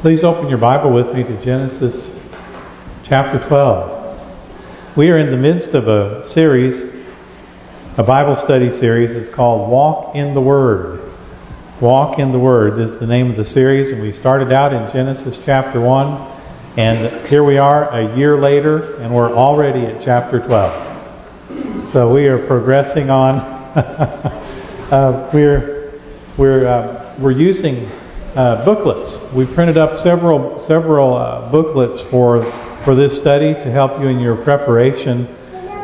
Please open your Bible with me to Genesis chapter 12. We are in the midst of a series, a Bible study series. It's called Walk in the Word. Walk in the Word is the name of the series, and we started out in Genesis chapter 1, and here we are a year later, and we're already at chapter 12. So we are progressing on. uh, we're we're uh, we're using uh, booklets. We printed up several several uh, booklets for for this study to help you in your preparation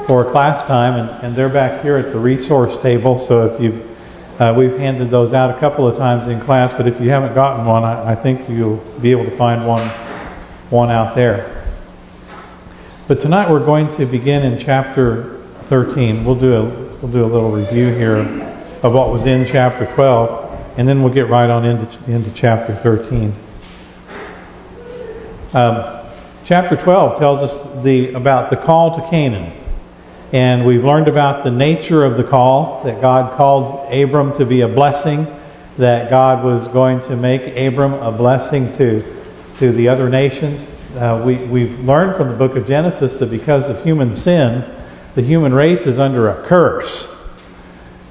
for class time, and, and they're back here at the resource table. So if you uh, we've handed those out a couple of times in class, but if you haven't gotten one, I, I think you'll be able to find one one out there. But tonight we're going to begin in chapter 13. We'll do a we'll do a little review here of what was in chapter 12 and then we'll get right on into into chapter 13. Um, chapter 12 tells us the about the call to Canaan. And we've learned about the nature of the call, that God called Abram to be a blessing, that God was going to make Abram a blessing to to the other nations. Uh, we, we've learned from the book of Genesis that because of human sin, the human race is under a curse.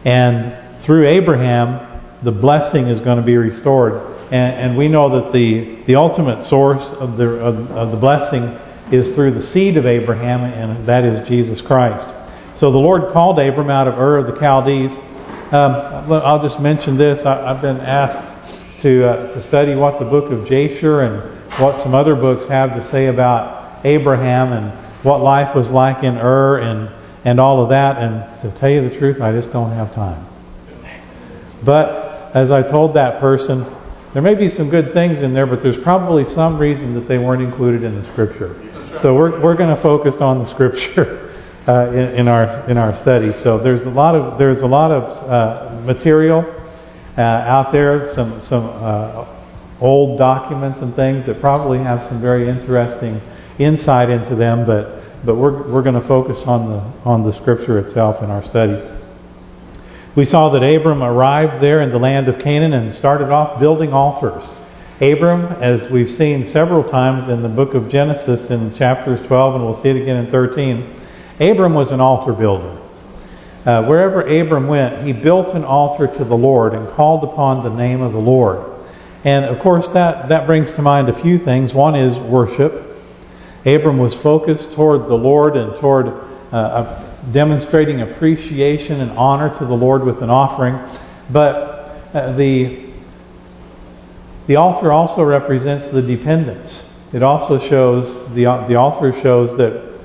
And through Abraham, the blessing is going to be restored. And, and we know that the the ultimate source of the of, of, the blessing is through the seed of Abraham, and that is Jesus Christ. So the Lord called Abram out of Ur of the Chaldees. Um, I'll just mention this. I, have been asked to uh, to study what the book of Jasher and what some other books have to say about Abraham and what life was like in Ur and and all of that. And to tell you the truth, I just don't have time. But as I told that person, there may be some good things in there, but there's probably some reason that they weren't included in the Scripture. So we're we're going to focus on the Scripture uh, in, in, our in our study. So there's a lot of there's a lot of uh, material uh, out there, some some uh, old documents and things that probably have some very interesting insight into them. But but we're we're going to focus on the on the Scripture itself in our study. We saw that Abram arrived there in the land of Canaan and started off building altars. Abram, as we've seen several times in the book of Genesis in chapters 12, and we'll see it again in 13, Abram was an altar builder. Uh, wherever Abram went, he built an altar to the Lord and called upon the name of the Lord. And of course, that, that brings to mind a few things. One is worship. Abram was focused toward the Lord and toward uh, demonstrating appreciation and honor to the Lord with an offering. But uh, the the altar also represents the dependence. It also shows the the altar shows that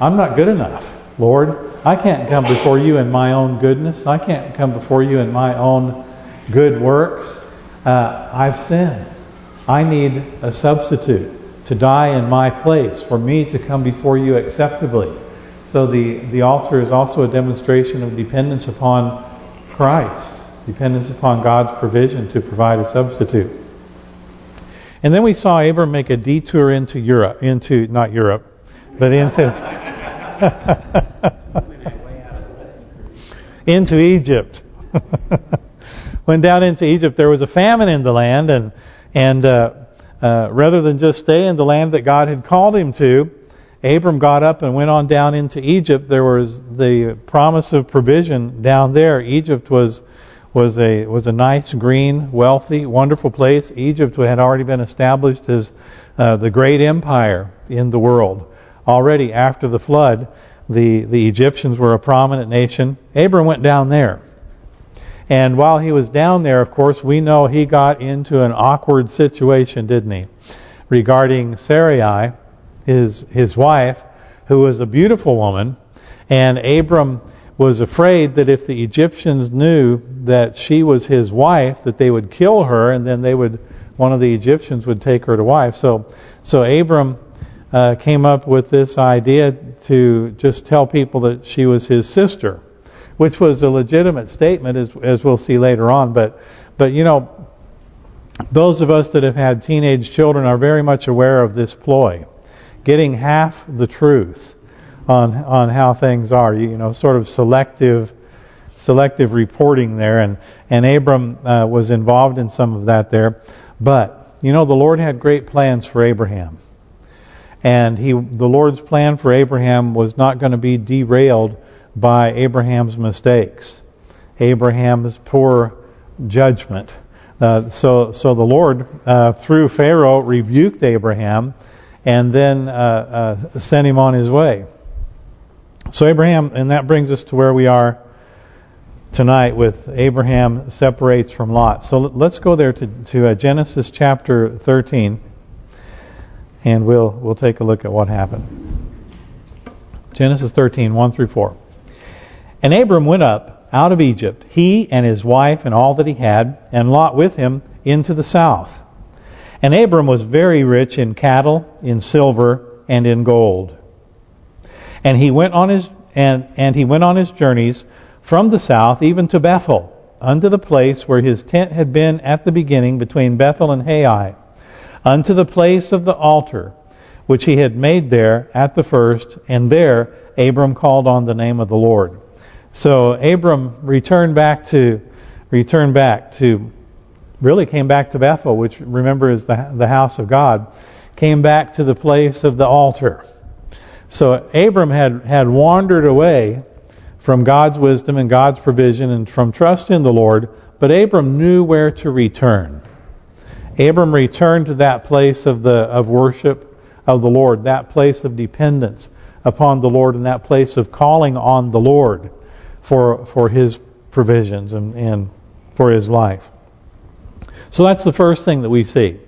I'm not good enough, Lord. I can't come before you in my own goodness. I can't come before you in my own good works. Uh, I've sinned. I need a substitute to die in my place for me to come before you acceptably. So the, the altar is also a demonstration of dependence upon Christ, dependence upon God's provision to provide a substitute. And then we saw Abram make a detour into Europe, into not Europe, but into into Egypt. Went down into Egypt. There was a famine in the land, and and uh, uh, rather than just stay in the land that God had called him to, Abram got up and went on down into Egypt. There was the promise of provision down there. Egypt was was a was a nice, green, wealthy, wonderful place. Egypt had already been established as uh, the great empire in the world. Already after the flood, the the Egyptians were a prominent nation. Abram went down there. And while he was down there, of course, we know he got into an awkward situation, didn't he? Regarding Sarai, his his wife, who was a beautiful woman, and Abram was afraid that if the Egyptians knew that she was his wife, that they would kill her, and then they would one of the Egyptians would take her to wife. So, so Abram uh, came up with this idea to just tell people that she was his sister, which was a legitimate statement, as as we'll see later on. But, but you know, those of us that have had teenage children are very much aware of this ploy getting half the truth on on how things are. You, know, sort of selective selective reporting there, and and Abram uh, was involved in some of that there. But you know, the Lord had great plans for Abraham. And he, the Lord's plan for Abraham was not going to be derailed by Abraham's mistakes, Abraham's poor judgment. Uh, so, so the Lord, uh, through Pharaoh, rebuked Abraham, and then uh, uh sent him on his way. So Abraham, and that brings us to where we are tonight with Abraham separates from Lot. So let's go there to, to uh, Genesis chapter 13, and we'll we'll take a look at what happened. Genesis 13, 1 through 4. And Abram went up out of Egypt, he and his wife and all that he had, and Lot with him into the south. And Abram was very rich in cattle, in silver, and in gold. And he went on his and and he went on his journeys from the south even to Bethel, unto the place where his tent had been at the beginning between Bethel and Hai, unto the place of the altar, which he had made there at the first, and there Abram called on the name of the Lord. So Abram returned back to returned back to really came back to Bethel, which remember is the the house of God, came back to the place of the altar. So Abram had had wandered away from God's wisdom and God's provision and from trust in the Lord, but Abram knew where to return. Abram returned to that place of the of worship of the Lord, that place of dependence upon the Lord, and that place of calling on the Lord for for His provisions and, and for His life. So that's the first thing that we see.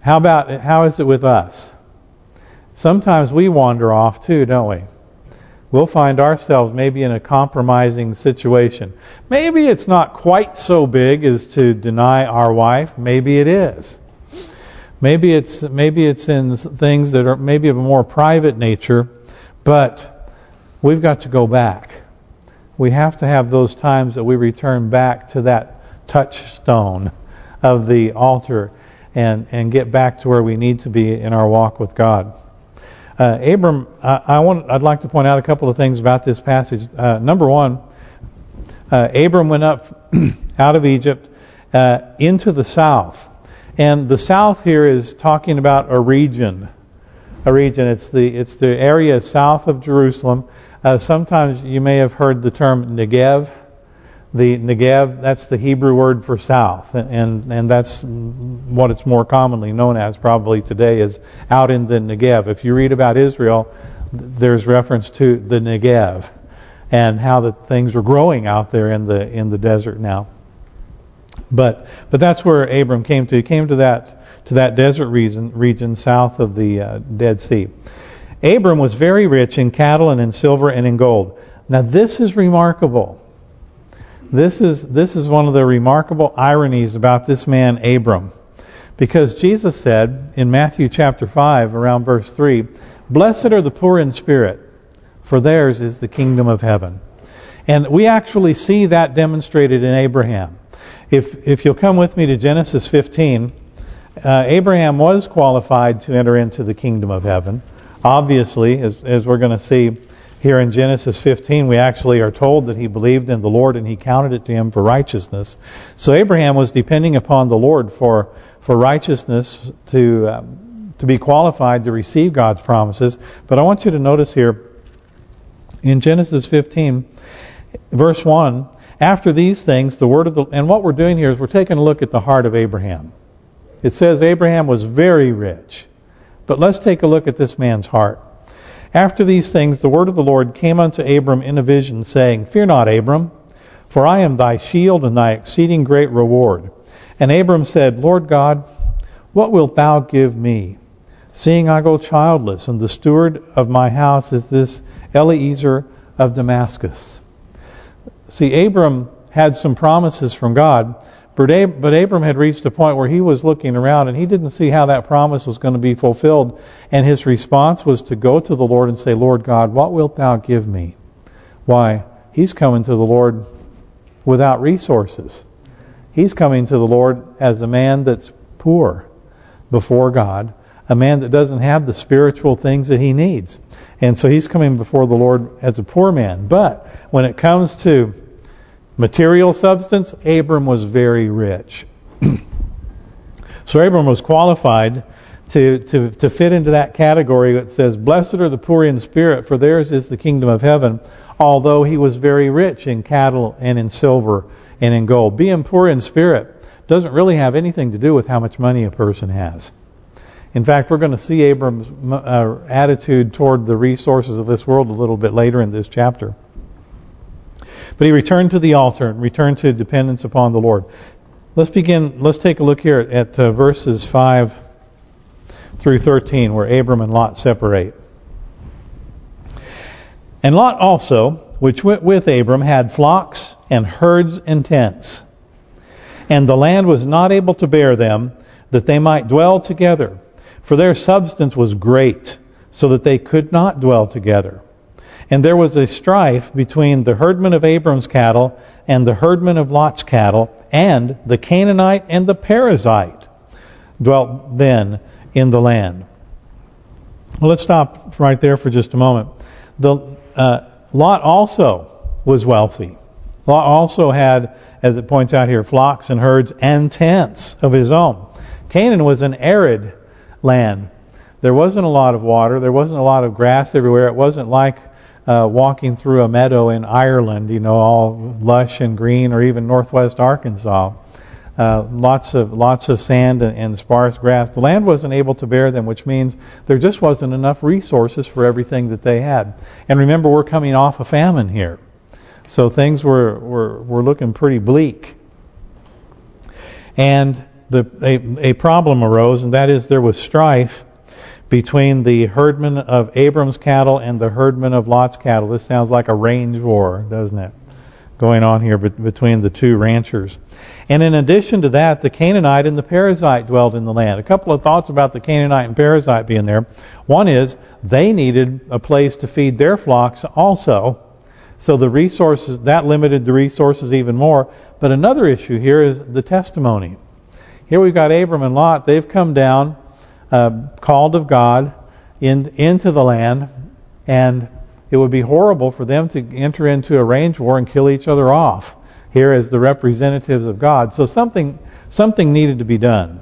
How about how is it with us? Sometimes we wander off too, don't we? We'll find ourselves maybe in a compromising situation. Maybe it's not quite so big as to deny our wife. Maybe it is. Maybe it's maybe it's in things that are maybe of a more private nature, but we've got to go back. We have to have those times that we return back to that touchstone of the altar and and get back to where we need to be in our walk with God. Uh, Abram, I, I, want, I'd like to point out a couple of things about this passage. Uh, number one, uh, Abram went up out of Egypt uh, into the south. And the south here is talking about a region. A region. It's the it's the area south of Jerusalem. Uh, sometimes you may have heard the term Negev the Negev, that's the Hebrew word for south, and and that's what it's more commonly known as probably today is out in the Negev. If you read about Israel, there's reference to the Negev and how the things were growing out there in the in the desert now. But but that's where Abram came to. He came to that to that desert region region south of the uh, Dead Sea. Abram was very rich in cattle and in silver and in gold. Now this is remarkable this is this is one of the remarkable ironies about this man Abram. Because Jesus said in Matthew chapter 5 around verse 3, Blessed are the poor in spirit, for theirs is the kingdom of heaven. And we actually see that demonstrated in Abraham. If if you'll come with me to Genesis 15, uh, Abraham was qualified to enter into the kingdom of heaven. Obviously, as as we're going to see here in Genesis 15, we actually are told that he believed in the Lord and he counted it to him for righteousness. So Abraham was depending upon the Lord for for righteousness to um, to be qualified to receive God's promises. But I want you to notice here in Genesis 15, verse 1, after these things, the word of the and what we're doing here is we're taking a look at the heart of Abraham. It says Abraham was very rich. But let's take a look at this man's heart. After these things the word of the Lord came unto Abram in a vision, saying, Fear not, Abram, for I am thy shield and thy exceeding great reward. And Abram said, Lord God, what wilt thou give me, seeing I go childless, and the steward of my house is this Eliezer of Damascus? See, Abram had some promises from God, but Abram had reached a point where he was looking around and he didn't see how that promise was going to be fulfilled. And his response was to go to the Lord and say, Lord God, what wilt thou give me? Why? He's coming to the Lord without resources. He's coming to the Lord as a man that's poor before God, a man that doesn't have the spiritual things that he needs. And so he's coming before the Lord as a poor man. But when it comes to material substance, Abram was very rich. So Abram was qualified to, to, to fit into that category that says, Blessed are the poor in spirit, for theirs is the kingdom of heaven, although he was very rich in cattle and in silver and in gold. Being poor in spirit doesn't really have anything to do with how much money a person has. In fact, we're going to see Abram's uh, attitude toward the resources of this world a little bit later in this chapter. But he returned to the altar and returned to dependence upon the Lord. Let's begin, let's take a look here at uh, verses 5 through 13 where Abram and Lot separate. And Lot also, which went with Abram, had flocks and herds and tents. And the land was not able to bear them, that they might dwell together. For their substance was great, so that they could not dwell together. And there was a strife between the herdmen of Abram's cattle and the herdmen of Lot's cattle, and the Canaanite and the Perizzite dwelt then in the land. Well, let's stop right there for just a moment. The uh, Lot also was wealthy. Lot also had, as it points out here, flocks and herds and tents of his own. Canaan was an arid land. There wasn't a lot of water. There wasn't a lot of grass everywhere. It wasn't like uh, walking through a meadow in Ireland, you know, all lush and green, or even northwest Arkansas. Uh, lots of lots of sand and, and, sparse grass. The land wasn't able to bear them, which means there just wasn't enough resources for everything that they had. And remember, we're coming off a famine here, so things were were were looking pretty bleak. And the a, a problem arose, and that is there was strife between the herdmen of Abram's cattle and the herdmen of Lot's cattle. This sounds like a range war, doesn't it? Going on here between the two ranchers. And in addition to that, the Canaanite and the Perizzite dwelled in the land. A couple of thoughts about the Canaanite and Perizzite being there. One is, they needed a place to feed their flocks also. So the resources, that limited the resources even more. But another issue here is the testimony. Here we've got Abram and Lot. They've come down, uh, called of God, in, into the land, and it would be horrible for them to enter into a range war and kill each other off here as the representatives of God. So something something needed to be done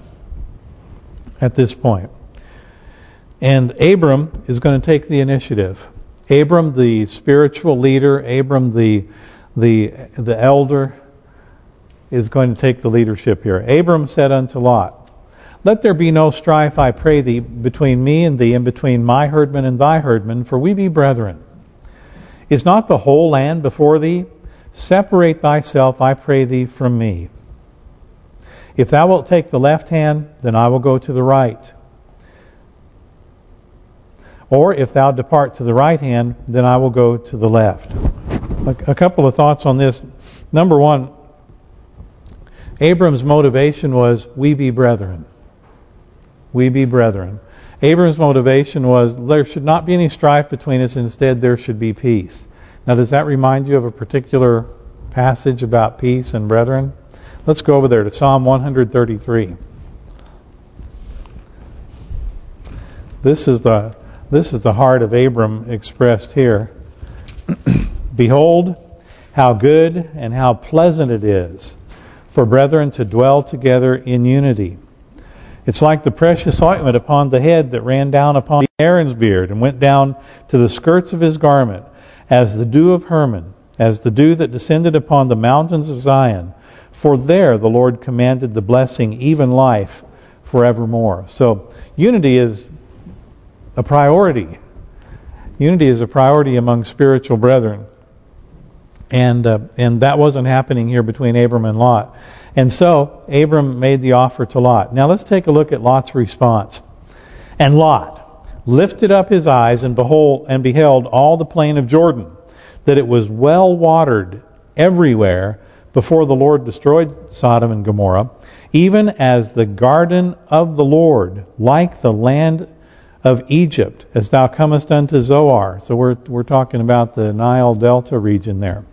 at this point. And Abram is going to take the initiative. Abram, the spiritual leader, Abram, the the the elder, is going to take the leadership here. Abram said unto Lot, Let there be no strife, I pray thee, between me and thee, and between my herdmen and thy herdmen, for we be brethren. Is not the whole land before thee? Separate thyself, I pray thee, from me. If thou wilt take the left hand, then I will go to the right. Or if thou depart to the right hand, then I will go to the left. A couple of thoughts on this. Number one, Abram's motivation was, we be brethren. We be brethren. Abram's motivation was, there should not be any strife between us, instead there should be peace. Now does that remind you of a particular passage about peace and brethren? Let's go over there to Psalm 133. This is the this is the heart of Abram expressed here. Behold, how good and how pleasant it is for brethren to dwell together in unity. It's like the precious ointment upon the head that ran down upon Aaron's beard and went down to the skirts of his garment, as the dew of Hermon, as the dew that descended upon the mountains of Zion. For there the Lord commanded the blessing, even life, forevermore. So unity is a priority. Unity is a priority among spiritual brethren. And uh, and that wasn't happening here between Abram and Lot. And so Abram made the offer to Lot. Now let's take a look at Lot's response. And Lot lifted up his eyes and behold and beheld all the plain of Jordan, that it was well watered everywhere before the Lord destroyed Sodom and Gomorrah, even as the garden of the Lord, like the land of Egypt, as thou comest unto Zoar. So we're we're talking about the Nile Delta region there.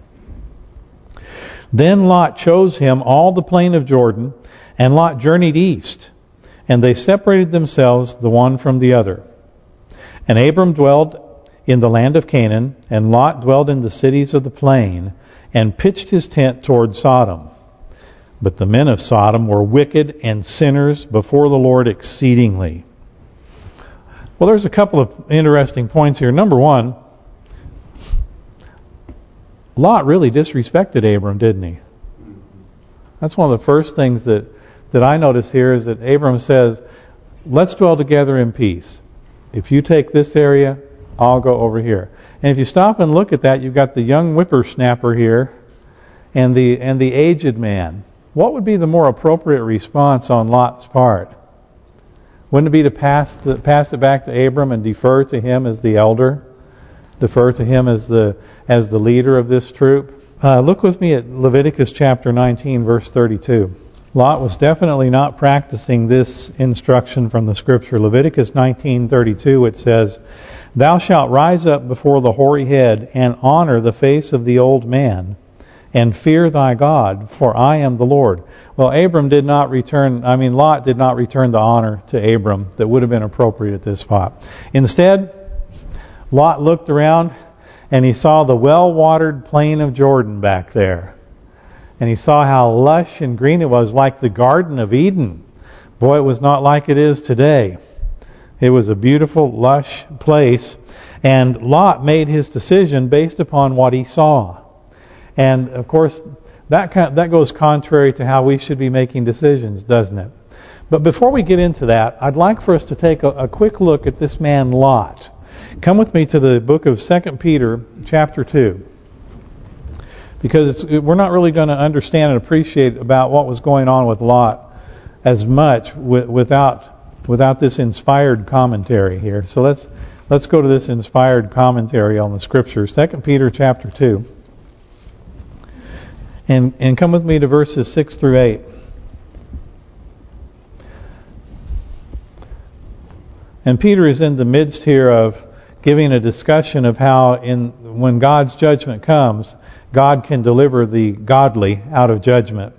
Then Lot chose him all the plain of Jordan, and Lot journeyed east, and they separated themselves the one from the other. And Abram dwelled in the land of Canaan, and Lot dwelled in the cities of the plain, and pitched his tent toward Sodom. But the men of Sodom were wicked and sinners before the Lord exceedingly. Well, there's a couple of interesting points here. Number one, Lot really disrespected Abram, didn't he? That's one of the first things that, that I notice here is that Abram says, let's dwell together in peace. If you take this area, I'll go over here. And if you stop and look at that, you've got the young whippersnapper here and the and the aged man. What would be the more appropriate response on Lot's part? Wouldn't it be to pass the, pass it back to Abram and defer to him as the elder? Defer to him as the as the leader of this troop? Uh, look with me at Leviticus chapter 19, verse 32. Lot was definitely not practicing this instruction from the Scripture. Leviticus 19:32 it says, Thou shalt rise up before the hoary head and honor the face of the old man and fear thy God, for I am the Lord. Well, Abram did not return, I mean, Lot did not return the honor to Abram that would have been appropriate at this spot. Instead, Lot looked around and he saw the well-watered plain of Jordan back there. And he saw how lush and green it was, like the Garden of Eden. Boy, it was not like it is today. It was a beautiful, lush place. And Lot made his decision based upon what he saw. And, of course, that that goes contrary to how we should be making decisions, doesn't it? But before we get into that, I'd like for us to take a, a quick look at this man Lot. Come with me to the book of Second Peter, chapter 2. Because we're not really going to understand and appreciate about what was going on with Lot as much without without this inspired commentary here. So let's let's go to this inspired commentary on the Scripture. Second Peter chapter 2. And and come with me to verses 6 through 8. And Peter is in the midst here of giving a discussion of how in when God's judgment comes, God can deliver the godly out of judgment.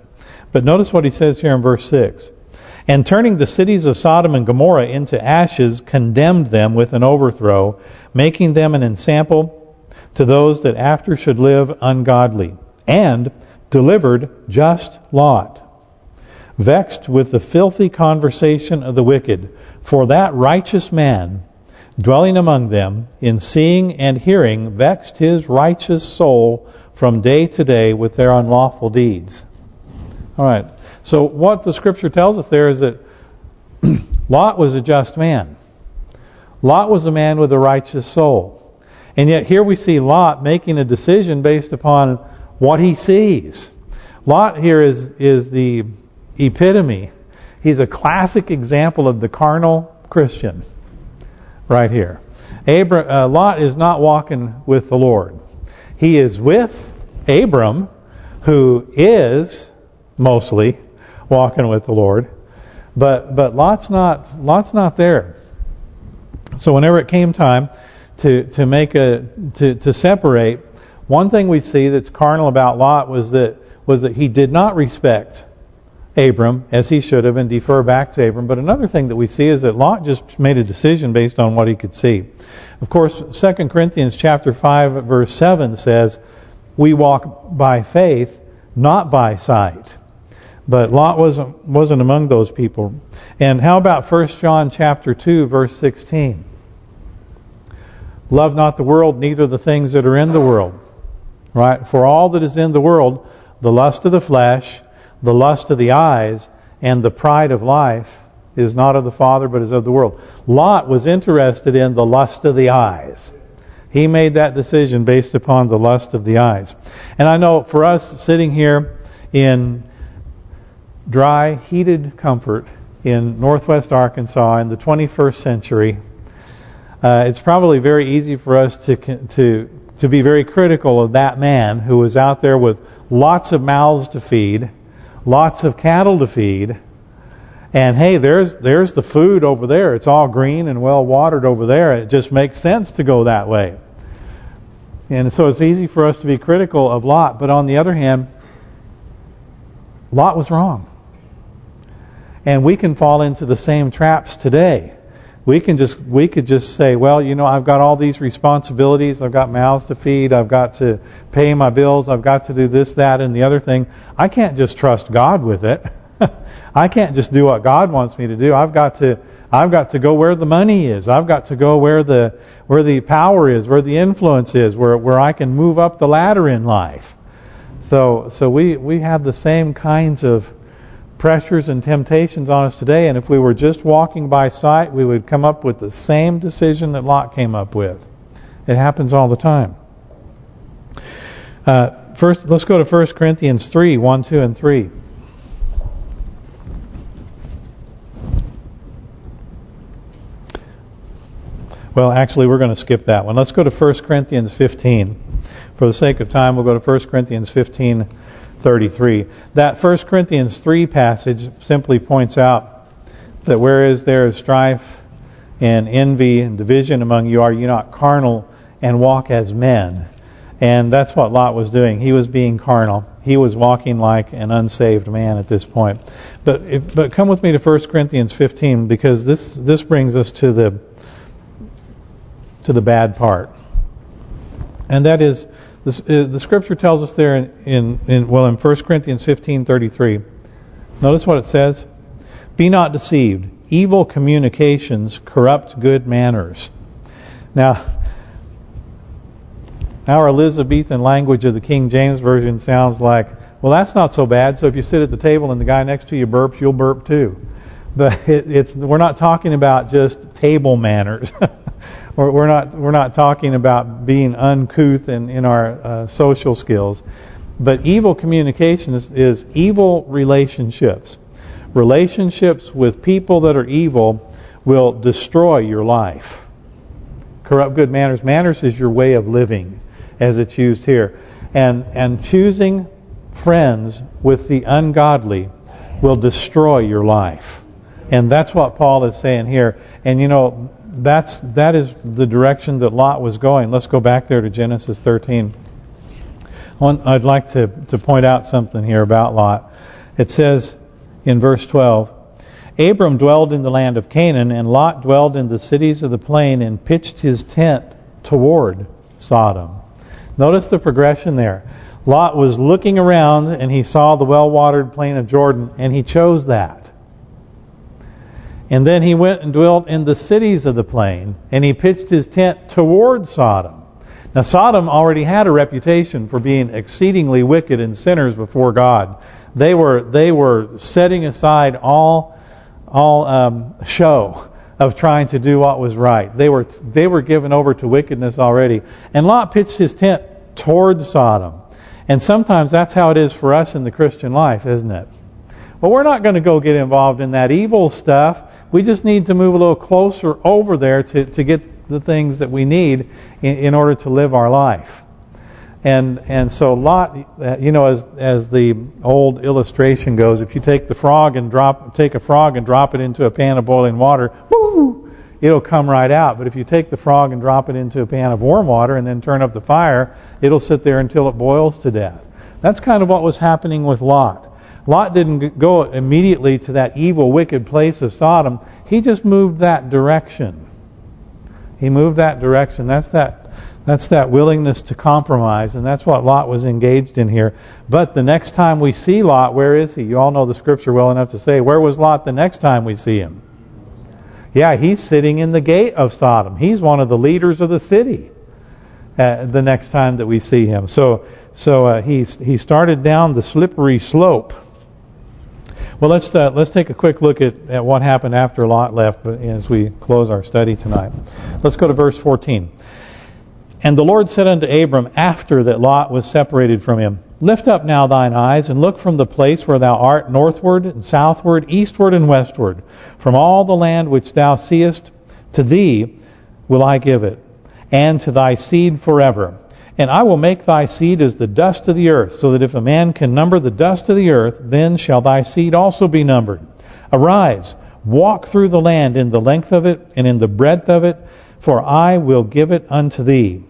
But notice what he says here in verse 6 and turning the cities of Sodom and Gomorrah into ashes, condemned them with an overthrow, making them an ensample to those that after should live ungodly, and delivered just Lot, vexed with the filthy conversation of the wicked, for that righteous man, dwelling among them, in seeing and hearing, vexed his righteous soul from day to day with their unlawful deeds. All right. So what the Scripture tells us there is that Lot was a just man. Lot was a man with a righteous soul. And yet here we see Lot making a decision based upon what he sees. Lot here is is the epitome. He's a classic example of the carnal Christian right here. Uh, Lot is not walking with the Lord. He is with Abram, who is mostly walking with the Lord. But but Lot's not Lot's not there. So whenever it came time to to make a to to separate, one thing we see that's carnal about Lot was that was that he did not respect Abram as he should have and defer back to Abram. But another thing that we see is that Lot just made a decision based on what he could see. Of course, 2 Corinthians chapter 5 verse 7 says, "We walk by faith, not by sight." But Lot wasn't wasn't among those people. And how about 1 John chapter 2 verse 16? Love not the world, neither the things that are in the world. Right? For all that is in the world, the lust of the flesh, the lust of the eyes, and the pride of life is not of the Father, but is of the world. Lot was interested in the lust of the eyes. He made that decision based upon the lust of the eyes. And I know for us sitting here in dry, heated comfort in northwest Arkansas in the 21st century, uh, it's probably very easy for us to to to be very critical of that man who was out there with lots of mouths to feed, lots of cattle to feed, and hey, there's there's the food over there. It's all green and well watered over there. It just makes sense to go that way. And so it's easy for us to be critical of Lot, but on the other hand, Lot was wrong. And we can fall into the same traps today. We can just we could just say, well, you know, I've got all these responsibilities. I've got mouths to feed. I've got to pay my bills. I've got to do this, that, and the other thing. I can't just trust God with it. I can't just do what God wants me to do. I've got to I've got to go where the money is. I've got to go where the where the power is, where the influence is, where where I can move up the ladder in life. So so we we have the same kinds of pressures and temptations on us today, and if we were just walking by sight, we would come up with the same decision that Lot came up with. It happens all the time. Uh, first, let's go to 1 Corinthians 3, 1, 2, and 3. Well, actually, we're going to skip that one. Let's go to 1 Corinthians 15. For the sake of time, we'll go to 1 Corinthians 15, 33. That 1 Corinthians 3 passage simply points out that whereas there is strife and envy and division among you, are you not carnal and walk as men? And that's what Lot was doing. He was being carnal. He was walking like an unsaved man at this point. But if, but come with me to 1 Corinthians 15 because this this brings us to the to the bad part. And that is, the, uh, the scripture tells us there in, in, in well in 1 Corinthians 15:33. Notice what it says: "Be not deceived; evil communications corrupt good manners." Now, our Elizabethan language of the King James Version sounds like, well, that's not so bad. So if you sit at the table and the guy next to you burps, you'll burp too. But it, it's we're not talking about just table manners. we're not we're not talking about being uncouth in in our uh, social skills, but evil communication is, is evil relationships. Relationships with people that are evil will destroy your life. Corrupt good manners. Manners is your way of living, as it's used here, and and choosing friends with the ungodly will destroy your life. And that's what Paul is saying here. And you know, that's that is the direction that Lot was going. Let's go back there to Genesis 13. I'd like to to point out something here about Lot. It says in verse 12, Abram dwelled in the land of Canaan, and Lot dwelled in the cities of the plain and pitched his tent toward Sodom. Notice the progression there. Lot was looking around and he saw the well-watered plain of Jordan, and he chose that. And then he went and dwelt in the cities of the plain, and he pitched his tent toward Sodom. Now Sodom already had a reputation for being exceedingly wicked and sinners before God. They were they were setting aside all all um, show of trying to do what was right. They were they were given over to wickedness already. And Lot pitched his tent toward Sodom. And sometimes that's how it is for us in the Christian life, isn't it? Well, we're not going to go get involved in that evil stuff. We just need to move a little closer over there to, to get the things that we need in, in order to live our life. And and so Lot, uh, you know, as as the old illustration goes, if you take the frog and drop take a frog and drop it into a pan of boiling water, woo, it'll come right out. But if you take the frog and drop it into a pan of warm water and then turn up the fire, it'll sit there until it boils to death. That's kind of what was happening with Lot. Lot didn't go immediately to that evil, wicked place of Sodom. He just moved that direction. He moved that direction. That's that that's that willingness to compromise, and that's what Lot was engaged in here. But the next time we see Lot, where is he? You all know the scripture well enough to say, where was Lot the next time we see him? Yeah, he's sitting in the gate of Sodom. He's one of the leaders of the city uh, the next time that we see him. So so uh, he, he started down the slippery slope well, let's uh, let's take a quick look at, at what happened after Lot left as we close our study tonight. Let's go to verse 14. And the Lord said unto Abram after that Lot was separated from him, Lift up now thine eyes, and look from the place where thou art northward and southward, eastward and westward. From all the land which thou seest, to thee will I give it, and to thy seed forever. And I will make thy seed as the dust of the earth, so that if a man can number the dust of the earth, then shall thy seed also be numbered. Arise, walk through the land in the length of it and in the breadth of it, for I will give it unto thee.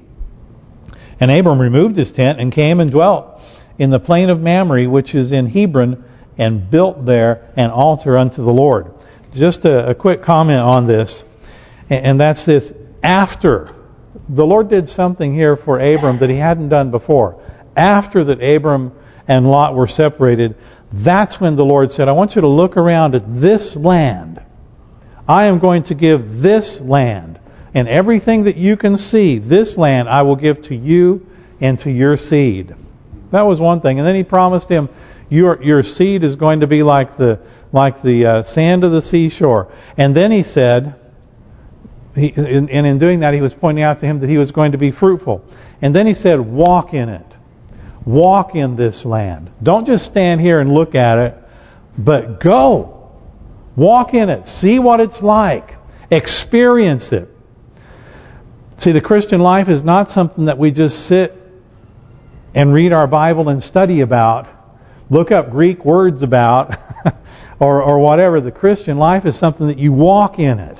And Abram removed his tent and came and dwelt in the plain of Mamre, which is in Hebron, and built there an altar unto the Lord. Just a, a quick comment on this. And that's this after. The Lord did something here for Abram that he hadn't done before. After that Abram and Lot were separated, that's when the Lord said, I want you to look around at this land. I am going to give this land and everything that you can see, this land I will give to you and to your seed. That was one thing. And then he promised him, your your seed is going to be like the like the uh, sand of the seashore. And then he said, he, and in doing that, he was pointing out to him that he was going to be fruitful. And then he said, walk in it. Walk in this land. Don't just stand here and look at it, but go. Walk in it. See what it's like. Experience it. See, the Christian life is not something that we just sit and read our Bible and study about, look up Greek words about, or or whatever. The Christian life is something that you walk in it.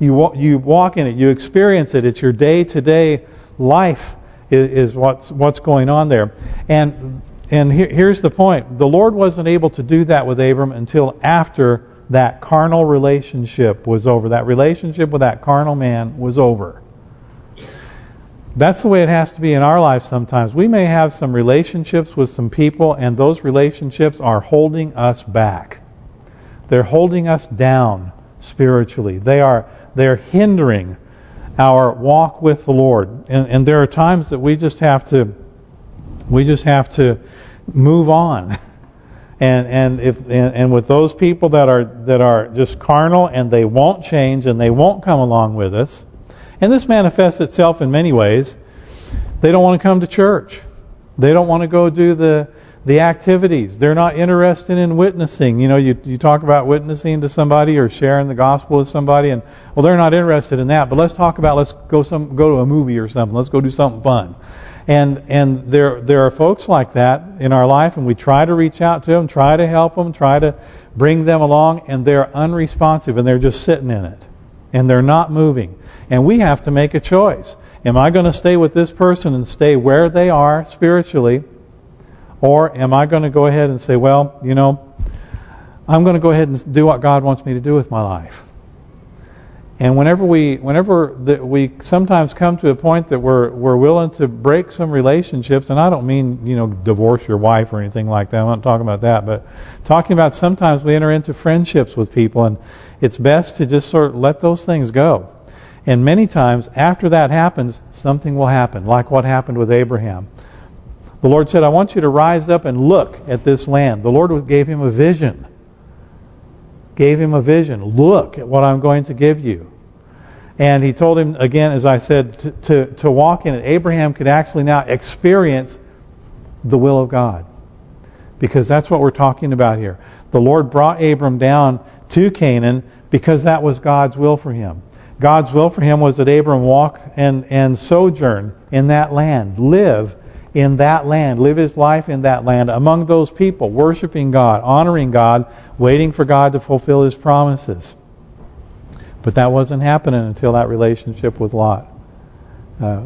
You you walk in it. You experience it. It's your day-to-day -day life is, is what's what's going on there. And and here, here's the point. The Lord wasn't able to do that with Abram until after that carnal relationship was over. That relationship with that carnal man was over. That's the way it has to be in our life sometimes. We may have some relationships with some people and those relationships are holding us back. They're holding us down spiritually. They are they're hindering our walk with the Lord. And, and there are times that we just have to we just have to move on. And and if and, and with those people that are that are just carnal and they won't change and they won't come along with us, and this manifests itself in many ways. They don't want to come to church. They don't want to go do the the activities. They're not interested in witnessing. You know, you you talk about witnessing to somebody or sharing the gospel with somebody, and well, they're not interested in that. But let's talk about let's go some go to a movie or something. Let's go do something fun. And and there there are folks like that in our life, and we try to reach out to them, try to help them, try to bring them along, and they're unresponsive, and they're just sitting in it, and they're not moving. And we have to make a choice. Am I going to stay with this person and stay where they are spiritually, or am I going to go ahead and say, well, you know, I'm going to go ahead and do what God wants me to do with my life. And whenever we, whenever the, we sometimes come to a point that we're we're willing to break some relationships, and I don't mean you know divorce your wife or anything like that. I'm not talking about that, but talking about sometimes we enter into friendships with people, and it's best to just sort of let those things go. And many times after that happens, something will happen, like what happened with Abraham. The Lord said, I want you to rise up and look at this land. The Lord gave him a vision. Gave him a vision. Look at what I'm going to give you. And he told him, again, as I said, to, to, to walk in it. Abraham could actually now experience the will of God. Because that's what we're talking about here. The Lord brought Abram down to Canaan because that was God's will for him. God's will for him was that Abram walk and, and sojourn in that land, live in that land, live his life in that land among those people, worshiping God, honoring God, waiting for God to fulfill his promises. But that wasn't happening until that relationship with Lot uh,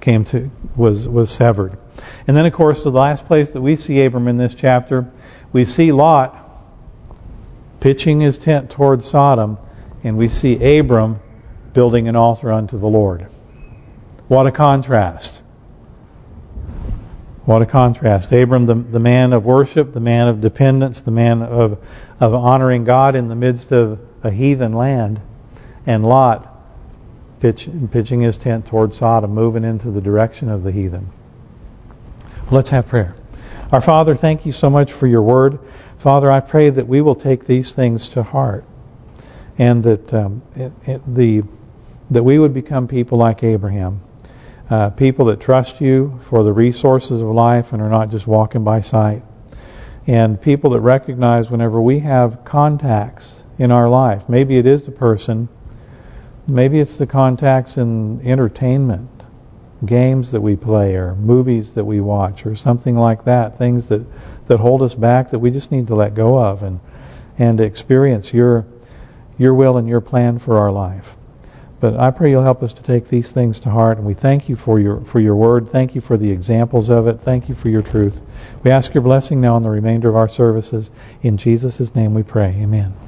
came to was was severed. And then, of course, the last place that we see Abram in this chapter, we see Lot pitching his tent towards Sodom, and we see Abram building an altar unto the Lord. What a contrast. What a contrast. Abram, the, the man of worship, the man of dependence, the man of, of honoring God in the midst of a heathen land. And Lot pitch, pitching his tent toward Sodom, moving into the direction of the heathen. Let's have prayer. Our Father, thank you so much for your word. Father, I pray that we will take these things to heart. And that um, it, it, the that we would become people like Abraham uh, people that trust you for the resources of life and are not just walking by sight. And people that recognize whenever we have contacts in our life, maybe it is the person, maybe it's the contacts in entertainment, games that we play or movies that we watch or something like that, things that that hold us back that we just need to let go of and and experience your your will and your plan for our life. But I pray you'll help us to take these things to heart, and we thank you for your for your word. Thank you for the examples of it. Thank you for your truth. We ask your blessing now on the remainder of our services. In Jesus' name we pray. Amen.